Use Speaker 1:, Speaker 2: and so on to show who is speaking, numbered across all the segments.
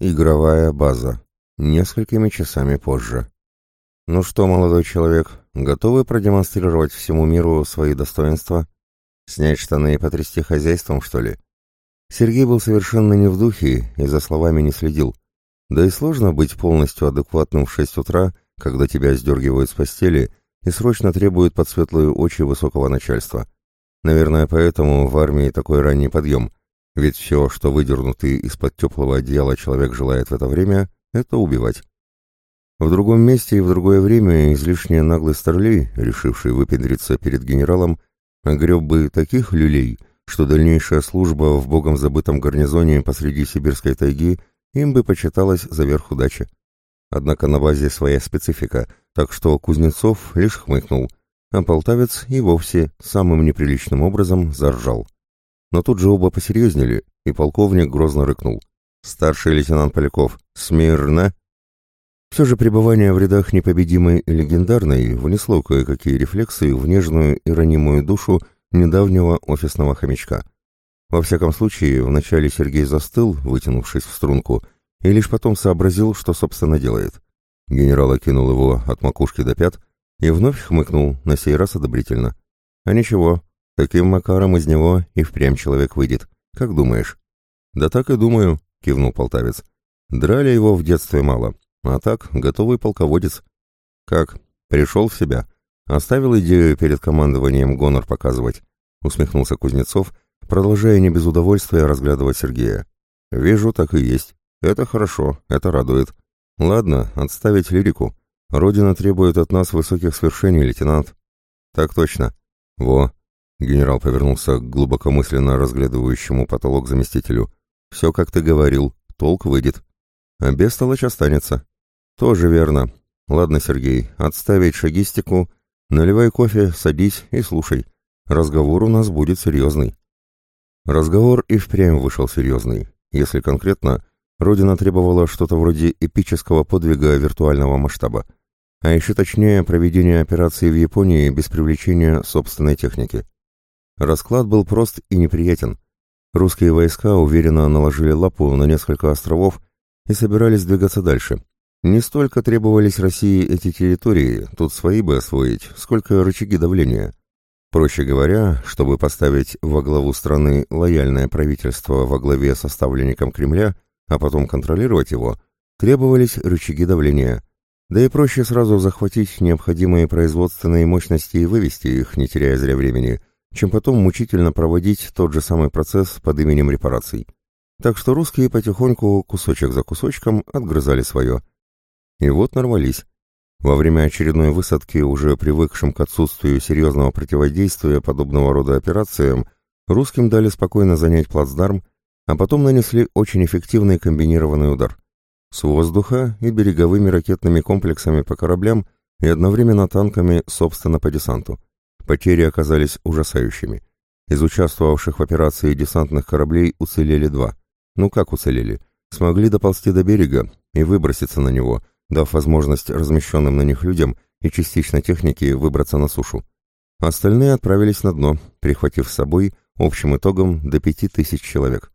Speaker 1: Игровая база. Несколькими часами позже. Ну что, молодой человек, готовы продемонстрировать всему миру свои достоинства? Снять штаны и потрясти хозяйством, что ли? Сергей был совершенно не в духе и за словами не следил. Да и сложно быть полностью адекватным в шесть утра, когда тебя сдергивают с постели и срочно требуют под светлые очи высокого начальства. Наверное, поэтому в армии такой ранний подъем, ведь все, что выдернутый из-под теплого одеяла человек желает в это время, это убивать. В другом месте и в другое время излишне наглый старлей, решивший выпендриться перед генералом, огреб бы таких люлей, что дальнейшая служба в богом забытом гарнизоне посреди сибирской тайги им бы почиталась за верх удачи. Однако на базе своя специфика, так что Кузнецов лишь хмыкнул, а полтавец и вовсе самым неприличным образом заржал. Но тут же оба посерьезнели, и полковник грозно рыкнул. «Старший лейтенант Поляков, смирно!» Все же пребывание в рядах непобедимой и легендарной внесло кое-какие рефлексы в нежную и ранимую душу недавнего офисного хомячка. Во всяком случае, вначале Сергей застыл, вытянувшись в струнку, и лишь потом сообразил, что, собственно, делает. Генерал окинул его от макушки до пят и вновь хмыкнул, на сей раз одобрительно. «А ничего, Таким макаром из него и впрямь человек выйдет. Как думаешь? Да так и думаю, кивнул полтавец. Драли его в детстве мало, а так готовый полководец. Как? Пришел в себя? Оставил идею перед командованием гонор показывать? Усмехнулся Кузнецов, продолжая не без удовольствия разглядывать Сергея. Вижу, так и есть. Это хорошо, это радует. Ладно, отставить лирику. Родина требует от нас высоких свершений, лейтенант. Так точно. Во, Генерал повернулся к глубокомысленно разглядывающему потолок заместителю. «Все, как ты говорил, толк выйдет. А бестолочь останется». «Тоже верно. Ладно, Сергей, отставить шагистику, наливай кофе, садись и слушай. Разговор у нас будет серьезный». Разговор и впрямь вышел серьезный. Если конкретно, Родина требовала что-то вроде эпического подвига виртуального масштаба. А еще точнее, проведения операции в Японии без привлечения собственной техники. Расклад был прост и неприятен. Русские войска уверенно наложили лапу на несколько островов и собирались двигаться дальше. Не столько требовались России эти территории, тут свои бы освоить, сколько рычаги давления. Проще говоря, чтобы поставить во главу страны лояльное правительство во главе со ставленником Кремля, а потом контролировать его, требовались рычаги давления. Да и проще сразу захватить необходимые производственные мощности и вывести их, не теряя зря времени, чем потом мучительно проводить тот же самый процесс под именем репараций. Так что русские потихоньку, кусочек за кусочком, отгрызали свое. И вот нарвались. Во время очередной высадки, уже привыкшим к отсутствию серьезного противодействия подобного рода операциям, русским дали спокойно занять плацдарм, а потом нанесли очень эффективный комбинированный удар. С воздуха и береговыми ракетными комплексами по кораблям и одновременно танками, собственно, по десанту. Потери оказались ужасающими. Из участвовавших в операции десантных кораблей уцелели два. Ну как уцелели? Смогли доползти до берега и выброситься на него, дав возможность размещенным на них людям и частично технике выбраться на сушу. Остальные отправились на дно, прихватив с собой общим итогом до пяти тысяч человек.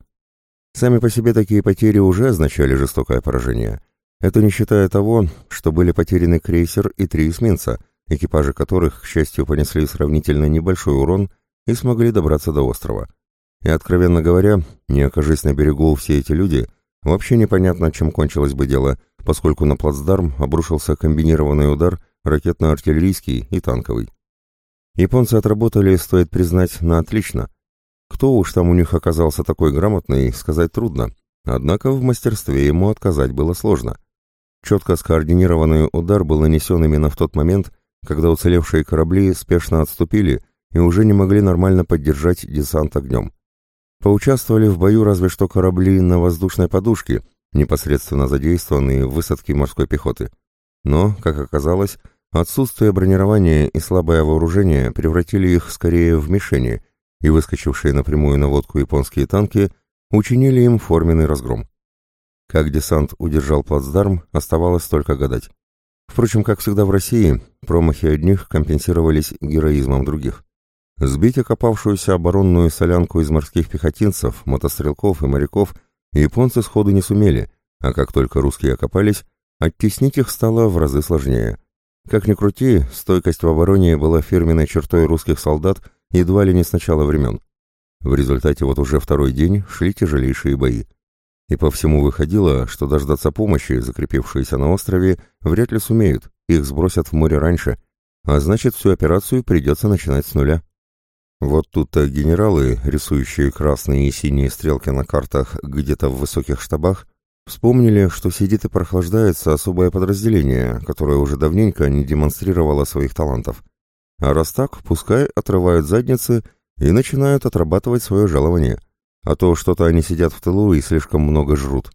Speaker 1: Сами по себе такие потери уже означали жестокое поражение. Это не считая того, что были потеряны крейсер и три эсминца – экипажи которых, к счастью, понесли сравнительно небольшой урон и смогли добраться до острова. И, откровенно говоря, не окажись на берегу все эти люди, вообще непонятно, чем кончилось бы дело, поскольку на плацдарм обрушился комбинированный удар ракетно-артиллерийский и танковый. Японцы отработали, стоит признать, на отлично. Кто уж там у них оказался такой грамотный, сказать трудно, однако в мастерстве ему отказать было сложно. Четко скоординированный удар был нанесен именно в тот момент, когда уцелевшие корабли спешно отступили и уже не могли нормально поддержать десант огнем. Поучаствовали в бою разве что корабли на воздушной подушке, непосредственно задействованные в высадке морской пехоты. Но, как оказалось, отсутствие бронирования и слабое вооружение превратили их скорее в мишени, и выскочившие напрямую на водку японские танки учинили им форменный разгром. Как десант удержал плацдарм, оставалось только гадать. Впрочем, как всегда в России, промахи одних компенсировались героизмом других. Сбить окопавшуюся оборонную солянку из морских пехотинцев, мотострелков и моряков японцы сходу не сумели, А как только русские окопались, оттеснить их стало в разы сложнее. Как ни крути, стойкость в обороне была фирменной чертой русских солдат едва ли не с начала времен. В результате вот уже второй день шли тяжелейшие бои. И по всему выходило, что дождаться помощи, закрепившиеся на острове, вряд ли сумеют, их сбросят в море раньше, а значит всю операцию придется начинать с нуля. Вот тут-то генералы, рисующие красные и синие стрелки на картах где-то в высоких штабах, вспомнили, что сидит и прохлаждается особое подразделение, которое уже давненько не демонстрировало своих талантов. А раз так, пускай отрывают задницы и начинают отрабатывать свое жалование. А то что-то они сидят в тылу и слишком много жрут.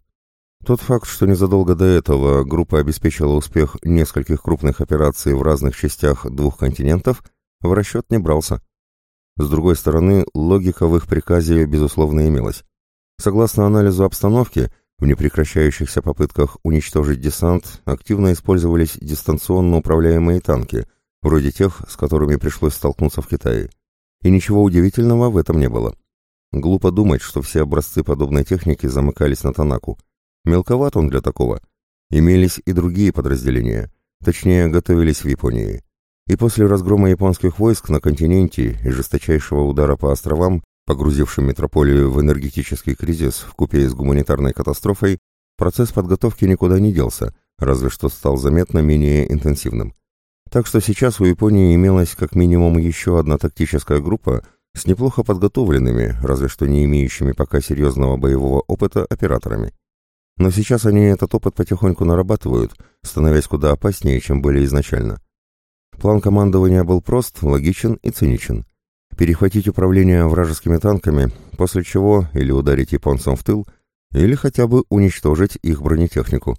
Speaker 1: Тот факт, что незадолго до этого группа обеспечила успех нескольких крупных операций в разных частях двух континентов, в расчет не брался. С другой стороны, логика в их приказе, безусловно, имелась. Согласно анализу обстановки, в непрекращающихся попытках уничтожить десант активно использовались дистанционно управляемые танки, вроде тех, с которыми пришлось столкнуться в Китае. И ничего удивительного в этом не было. Глупо думать, что все образцы подобной техники замыкались на Танаку. Мелковат он для такого. Имелись и другие подразделения, точнее, готовились в Японии и после разгрома японских войск на континенте и жесточайшего удара по островам, погрузившим метрополию в энергетический кризис в купе с гуманитарной катастрофой, процесс подготовки никуда не делся, разве что стал заметно менее интенсивным. Так что сейчас у Японии имелась как минимум еще одна тактическая группа с неплохо подготовленными, разве что не имеющими пока серьезного боевого опыта операторами. Но сейчас они этот опыт потихоньку нарабатывают, становясь куда опаснее, чем были изначально. План командования был прост, логичен и циничен. Перехватить управление вражескими танками, после чего или ударить японцам в тыл, или хотя бы уничтожить их бронетехнику.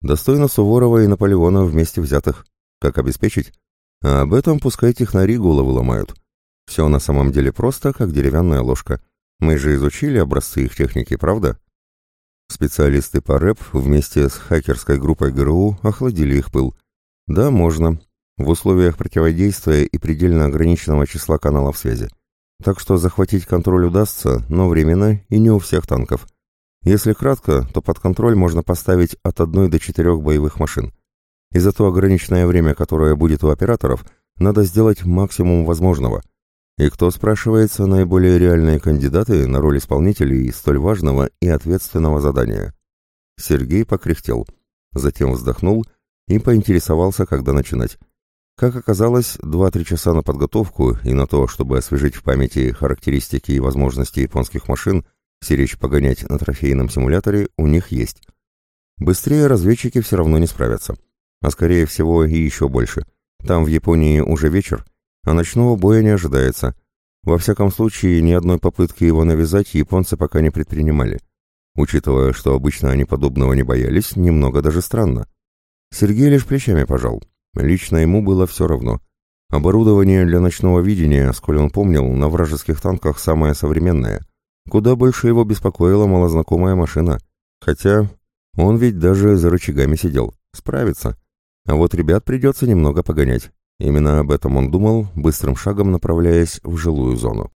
Speaker 1: Достойно Суворова и Наполеона вместе взятых. Как обеспечить? А об этом пускай технари головы ломают. Все на самом деле просто, как деревянная ложка. Мы же изучили образцы их техники, правда? Специалисты по рэп вместе с хакерской группой ГРУ охладили их пыл. Да, можно, в условиях противодействия и предельно ограниченного числа каналов связи. Так что захватить контроль удастся, но временно и не у всех танков. Если кратко, то под контроль можно поставить от одной до четырех боевых машин. И за то ограниченное время, которое будет у операторов, надо сделать максимум возможного. И кто, спрашивается, наиболее реальные кандидаты на роль исполнителей столь важного и ответственного задания? Сергей покряхтел, затем вздохнул и поинтересовался, когда начинать. Как оказалось, 2-3 часа на подготовку и на то, чтобы освежить в памяти характеристики и возможности японских машин, сиречь погонять на трофейном симуляторе у них есть. Быстрее разведчики все равно не справятся. А скорее всего и еще больше. Там в Японии уже вечер, а ночного боя не ожидается. Во всяком случае, ни одной попытки его навязать японцы пока не предпринимали. Учитывая, что обычно они подобного не боялись, немного даже странно. Сергей лишь плечами пожал. Лично ему было все равно. Оборудование для ночного видения, сколь он помнил, на вражеских танках самое современное. Куда больше его беспокоила малознакомая машина. Хотя он ведь даже за рычагами сидел. Справится. А вот ребят придется немного погонять. Именно об этом он думал, быстрым шагом направляясь в жилую зону.